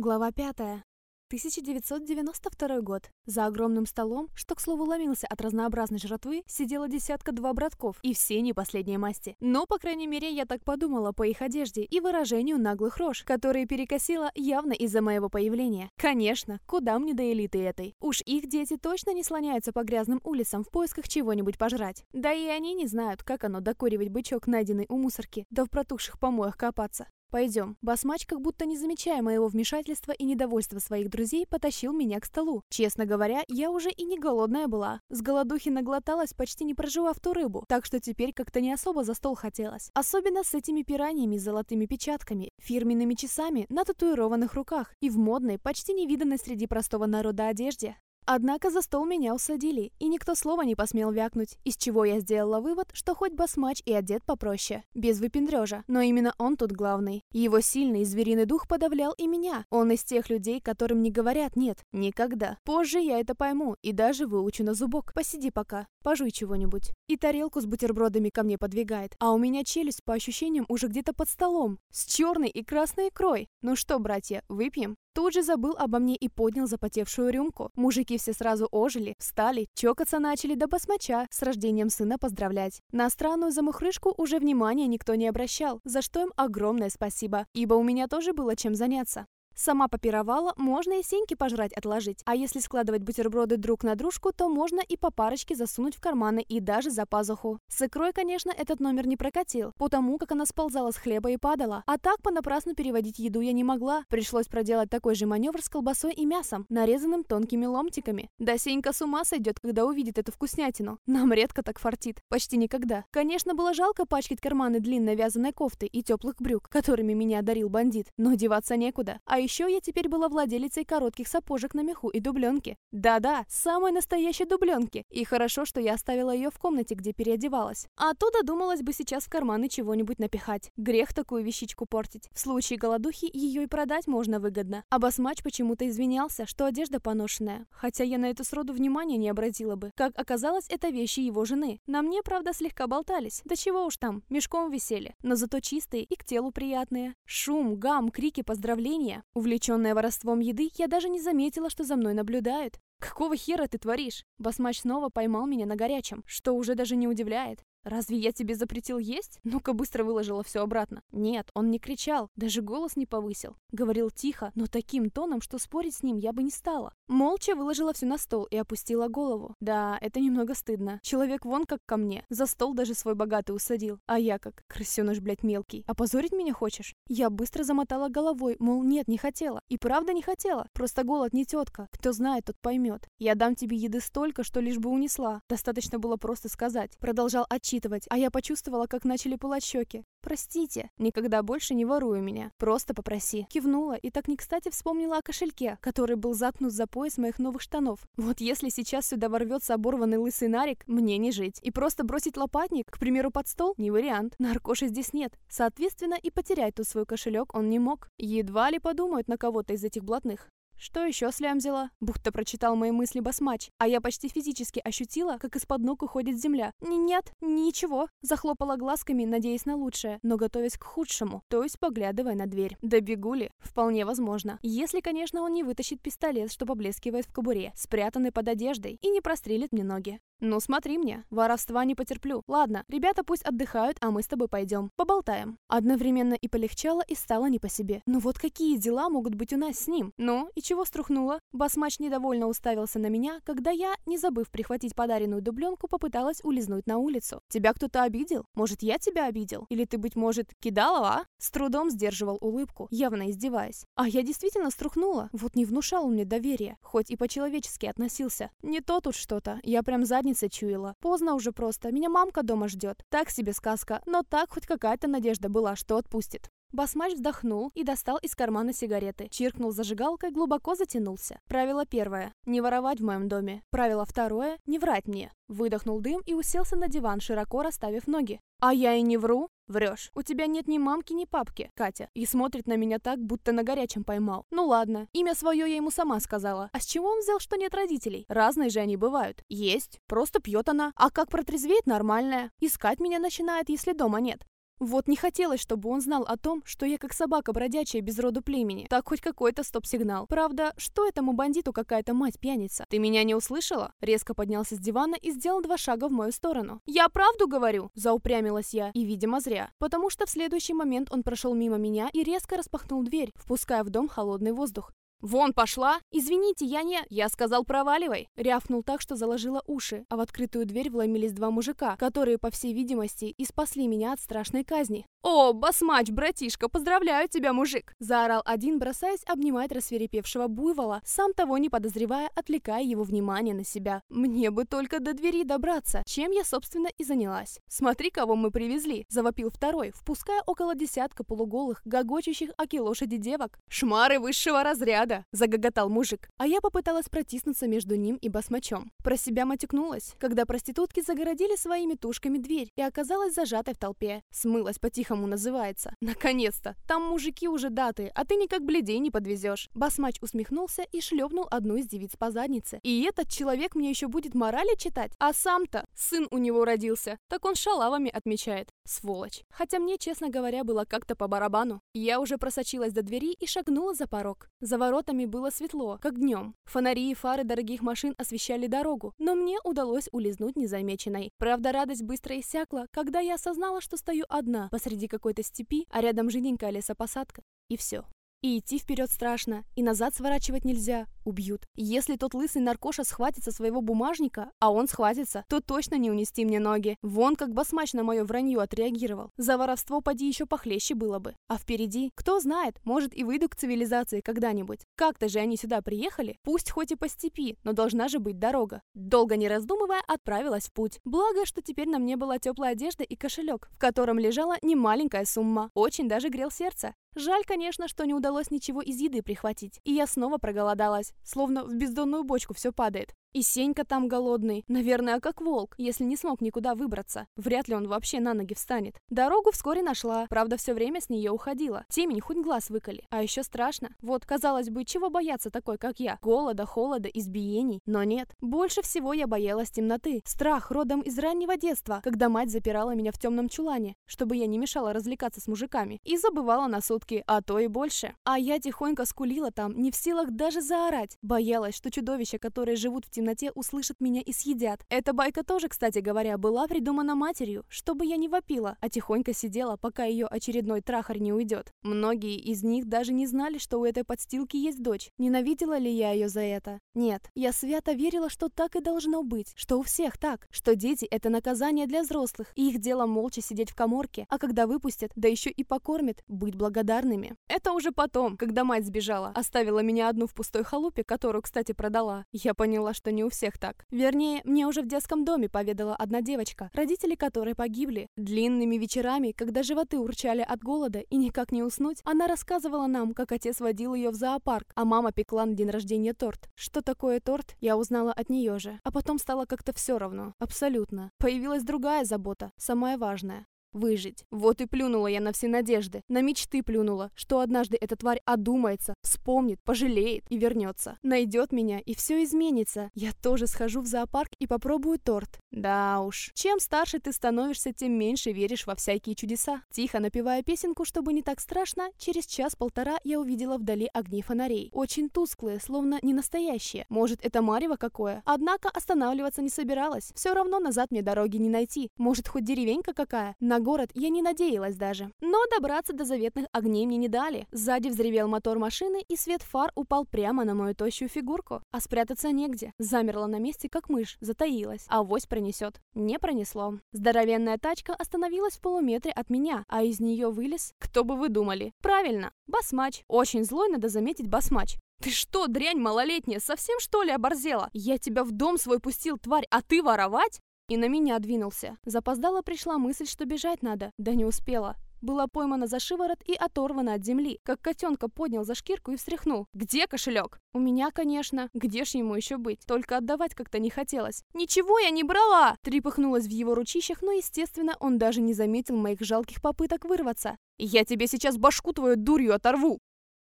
Глава пятая. 1992 год. За огромным столом, что, к слову, ломился от разнообразной жратвы, сидела десятка-два братков, и все не последней масти. Но, по крайней мере, я так подумала по их одежде и выражению наглых рож, которые перекосила явно из-за моего появления. Конечно, куда мне до элиты этой? Уж их дети точно не слоняются по грязным улицам в поисках чего-нибудь пожрать. Да и они не знают, как оно докуривать бычок, найденный у мусорки, да в протухших помоях копаться. «Пойдем». Басмач, как будто не замечая моего вмешательства и недовольства своих друзей, потащил меня к столу. Честно говоря, я уже и не голодная была. С голодухи наглоталась, почти не проживав ту рыбу, так что теперь как-то не особо за стол хотелось. Особенно с этими пираньями с золотыми печатками, фирменными часами на татуированных руках и в модной, почти невиданной среди простого народа одежде. Однако за стол меня усадили, и никто слова не посмел вякнуть, из чего я сделала вывод, что хоть басмач и одет попроще, без выпендрежа, но именно он тут главный. Его сильный звериный дух подавлял и меня. Он из тех людей, которым не говорят «нет» никогда. Позже я это пойму и даже выучу на зубок. Посиди пока, пожуй чего-нибудь. И тарелку с бутербродами ко мне подвигает, а у меня челюсть по ощущениям уже где-то под столом, с черной и красной икрой. Ну что, братья, выпьем? Тут же забыл обо мне и поднял запотевшую рюмку. Мужики все сразу ожили, встали, чокаться начали до басмача, с рождением сына поздравлять. На странную замухрышку уже внимания никто не обращал, за что им огромное спасибо, ибо у меня тоже было чем заняться. Сама попировала, можно и сеньки пожрать отложить. А если складывать бутерброды друг на дружку, то можно и по парочке засунуть в карманы и даже за пазуху. С икрой, конечно, этот номер не прокатил, потому как она сползала с хлеба и падала. А так понапрасну переводить еду я не могла. Пришлось проделать такой же маневр с колбасой и мясом, нарезанным тонкими ломтиками. Да Сенька с ума сойдет, когда увидит эту вкуснятину. Нам редко так фартит. Почти никогда. Конечно, было жалко пачкать карманы длинной вязаной кофты и теплых брюк, которыми меня одарил бандит, но деваться некуда. А еще я теперь была владелицей коротких сапожек на меху и дубленки. Да-да, самой настоящей дубленки. И хорошо, что я оставила ее в комнате, где переодевалась. А оттуда думалось бы сейчас в карманы чего-нибудь напихать. Грех такую вещичку портить. В случае голодухи ее и продать можно выгодно. А басмач почему-то извинялся, что одежда поношенная. Хотя я на эту сроду внимания не обратила бы. Как оказалось, это вещи его жены. На мне, правда, слегка болтались. Да чего уж там, мешком висели. Но зато чистые и к телу приятные. Шум, гам, крики, поздравления. Увлеченная воровством еды, я даже не заметила, что за мной наблюдают. «Какого хера ты творишь?» Басмач снова поймал меня на горячем, что уже даже не удивляет. «Разве я тебе запретил есть?» Ну-ка быстро выложила все обратно. Нет, он не кричал, даже голос не повысил. Говорил тихо, но таким тоном, что спорить с ним я бы не стала. Молча выложила все на стол и опустила голову. Да, это немного стыдно. Человек вон как ко мне. За стол даже свой богатый усадил. А я как, крысеныш, блядь, мелкий. Опозорить меня хочешь? Я быстро замотала головой, мол, нет, не хотела. И правда не хотела. Просто голод не тетка. Кто знает, тот поймет. Я дам тебе еды столько, что лишь бы унесла. Достаточно было просто сказать. Продолжал отчитывать отчитывать, а я почувствовала, как начали пылать щеки. «Простите, никогда больше не ворую меня. Просто попроси». Кивнула и так не кстати вспомнила о кошельке, который был заткнут за пояс моих новых штанов. Вот если сейчас сюда ворвется оборванный лысый нарик, мне не жить. И просто бросить лопатник, к примеру, под стол, не вариант. Наркоши здесь нет. Соответственно, и потерять тут свой кошелек он не мог. Едва ли подумают на кого-то из этих блатных. Что еще слямзила? Будто прочитал мои мысли басмач, а я почти физически ощутила, как из-под ног уходит земля. Нет, ничего. Захлопала глазками, надеясь на лучшее, но готовясь к худшему, то есть поглядывая на дверь. Да бегу ли? Вполне возможно. Если, конечно, он не вытащит пистолет, что поблескивает в кобуре, спрятанный под одеждой, и не прострелит мне ноги. «Ну смотри мне, воровства не потерплю. Ладно, ребята пусть отдыхают, а мы с тобой пойдем. Поболтаем». Одновременно и полегчало, и стало не по себе. Ну вот какие дела могут быть у нас с ним? Ну, и чего струхнула? Басмач недовольно уставился на меня, когда я, не забыв прихватить подаренную дубленку, попыталась улизнуть на улицу. «Тебя кто-то обидел? Может, я тебя обидел? Или ты, быть может, кидала, а?» С трудом сдерживал улыбку, явно издеваясь. А я действительно струхнула. Вот не внушал мне доверия, хоть и по-человечески относился. Не то тут что-то. Я прям задницей задница чуяла. Поздно уже просто, меня мамка дома ждет. Так себе сказка, но так хоть какая-то надежда была, что отпустит. Басмач вздохнул и достал из кармана сигареты. Чиркнул зажигалкой, глубоко затянулся. Правило первое – не воровать в моем доме. Правило второе – не врать мне. Выдохнул дым и уселся на диван, широко расставив ноги. «А я и не вру?» «Врешь. У тебя нет ни мамки, ни папки, Катя». И смотрит на меня так, будто на горячем поймал. Ну ладно, имя свое я ему сама сказала. А с чего он взял, что нет родителей? Разные же они бывают. Есть. Просто пьет она. А как протрезветь, нормальная. Искать меня начинает, если дома нет. Вот не хотелось, чтобы он знал о том, что я как собака бродячая без роду племени. Так хоть какой-то стоп-сигнал. Правда, что этому бандиту какая-то мать пьяница? Ты меня не услышала? Резко поднялся с дивана и сделал два шага в мою сторону. Я правду говорю? Заупрямилась я. И, видимо, зря. Потому что в следующий момент он прошел мимо меня и резко распахнул дверь, впуская в дом холодный воздух. «Вон пошла!» «Извините, я не...» «Я сказал, проваливай!» Рявкнул так, что заложила уши, а в открытую дверь вломились два мужика, которые, по всей видимости, и спасли меня от страшной казни. «О, басмач, братишка, поздравляю тебя, мужик!» Заорал один, бросаясь обнимать рассверепевшего буйвола, сам того не подозревая, отвлекая его внимание на себя. «Мне бы только до двери добраться, чем я, собственно, и занялась. Смотри, кого мы привезли!» Завопил второй, впуская около десятка полуголых, гогочущих оки лошади девок. «Шмары высшего разряда!» надо!» – загоготал мужик. А я попыталась протиснуться между ним и басмачом. Про себя матюкнулась, когда проститутки загородили своими тушками дверь и оказалась зажатой в толпе. Смылась по-тихому называется. Наконец-то! Там мужики уже даты, а ты никак бледей не подвезешь. Басмач усмехнулся и шлепнул одну из девиц по заднице. И этот человек мне еще будет морали читать? А сам-то сын у него родился. Так он шалавами отмечает. Сволочь. Хотя мне, честно говоря, было как-то по барабану. Я уже просочилась до двери и шагнула за порог. За воротами было светло, как днем. Фонари и фары дорогих машин освещали дорогу, но мне удалось улизнуть незамеченной. Правда, радость быстро иссякла, когда я осознала, что стою одна посреди какой-то степи, а рядом жиденькая лесопосадка. И все. И идти вперед страшно, и назад сворачивать нельзя, убьют. Если тот лысый наркоша схватится своего бумажника, а он схватится, то точно не унести мне ноги. Вон как басмач на мое вранье отреагировал. За воровство поди еще похлеще было бы. А впереди, кто знает, может и выйду к цивилизации когда-нибудь. Как-то же они сюда приехали, пусть хоть и по степи, но должна же быть дорога. Долго не раздумывая, отправилась в путь. Благо, что теперь на мне была теплая одежда и кошелек, в котором лежала немаленькая сумма. Очень даже грел сердце. Жаль, конечно, что не удалось ничего из еды прихватить, и я снова проголодалась, словно в бездонную бочку все падает. И Сенька там голодный, наверное, как волк, если не смог никуда выбраться. Вряд ли он вообще на ноги встанет. Дорогу вскоре нашла, правда, все время с нее уходила. Темень хоть глаз выколи. А еще страшно. Вот, казалось бы, чего бояться такой, как я? Голода, холода, избиений. Но нет. Больше всего я боялась темноты. Страх родом из раннего детства, когда мать запирала меня в темном чулане, чтобы я не мешала развлекаться с мужиками. И забывала на сутки, а то и больше. А я тихонько скулила там, не в силах даже заорать. Боялась, что чудовища, которые живут в темноте услышат меня и съедят. Эта байка тоже, кстати говоря, была придумана матерью, чтобы я не вопила, а тихонько сидела, пока ее очередной трахарь не уйдет. Многие из них даже не знали, что у этой подстилки есть дочь. Ненавидела ли я ее за это? Нет. Я свято верила, что так и должно быть, что у всех так, что дети — это наказание для взрослых, и их дело молча сидеть в коморке, а когда выпустят, да еще и покормят, быть благодарными. Это уже потом, когда мать сбежала, оставила меня одну в пустой халупе, которую, кстати, продала. Я поняла, что что не у всех так. Вернее, мне уже в детском доме поведала одна девочка, родители которой погибли. Длинными вечерами, когда животы урчали от голода и никак не уснуть, она рассказывала нам, как отец водил ее в зоопарк, а мама пекла на день рождения торт. Что такое торт, я узнала от нее же. А потом стало как-то все равно. Абсолютно. Появилась другая забота, самая важная выжить. Вот и плюнула я на все надежды, на мечты плюнула, что однажды эта тварь одумается, вспомнит, пожалеет и вернется. Найдет меня, и все изменится. Я тоже схожу в зоопарк и попробую торт. Да уж, чем старше ты становишься, тем меньше веришь во всякие чудеса. Тихо напевая песенку, чтобы не так страшно, через час-полтора я увидела вдали огни фонарей. Очень тусклые, словно не настоящие. Может, это марево какое? Однако останавливаться не собиралась. Все равно назад мне дороги не найти. Может, хоть деревенька какая? На город я не надеялась даже. Но добраться до заветных огней мне не дали. Сзади взревел мотор машины, и свет фар упал прямо на мою тощую фигурку. А спрятаться негде. Замерла на месте, как мышь, затаилась. А вось пронесет. Не пронесло. Здоровенная тачка остановилась в полуметре от меня, а из нее вылез... Кто бы вы думали? Правильно, басмач. Очень злой, надо заметить, басмач. «Ты что, дрянь малолетняя, совсем что ли оборзела? Я тебя в дом свой пустил, тварь, а ты воровать?» И на меня двинулся. Запоздала пришла мысль, что бежать надо. Да не успела. Была поймана за шиворот и оторвана от земли. Как котенка поднял за шкирку и встряхнул. «Где кошелек?» «У меня, конечно. Где ж ему еще быть? Только отдавать как-то не хотелось». «Ничего я не брала!» Трепыхнулась в его ручищах, но, естественно, он даже не заметил моих жалких попыток вырваться. «Я тебе сейчас башку твою дурью оторву!»